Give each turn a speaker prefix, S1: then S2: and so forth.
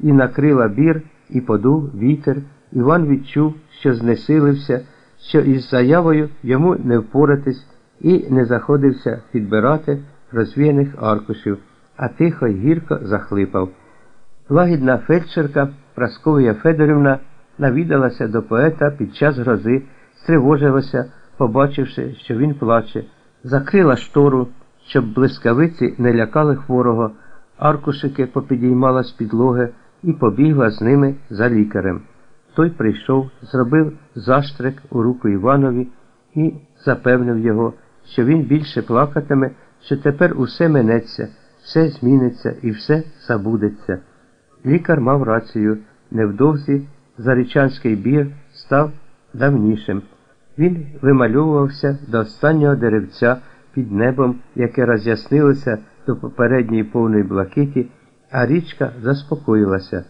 S1: і накрила бір, і подув вітер. Іван відчув, що знесилився, що із заявою йому не впоратись, і не заходився підбирати розвіяних аркушів, а тихо й гірко захлипав. Лагідна фельдшерка Прасковія Федорівна навідалася до поета під час грози, стривожилася, побачивши, що він плаче, закрила штору, щоб блискавиці не лякали хворого, аркушики попідіймала з підлоги і побігла з ними за лікарем. Той прийшов, зробив заштрик у руку Іванові і запевнив його, що він більше плакатиме, що тепер усе минеться, все зміниться і все забудеться. Лікар мав рацію, невдовзі зарічанський бір став давнішим. Він вимальовувався до останнього деревця під небом, яке роз'яснилося до попередньої повної блакиті, а річка заспокоїлася.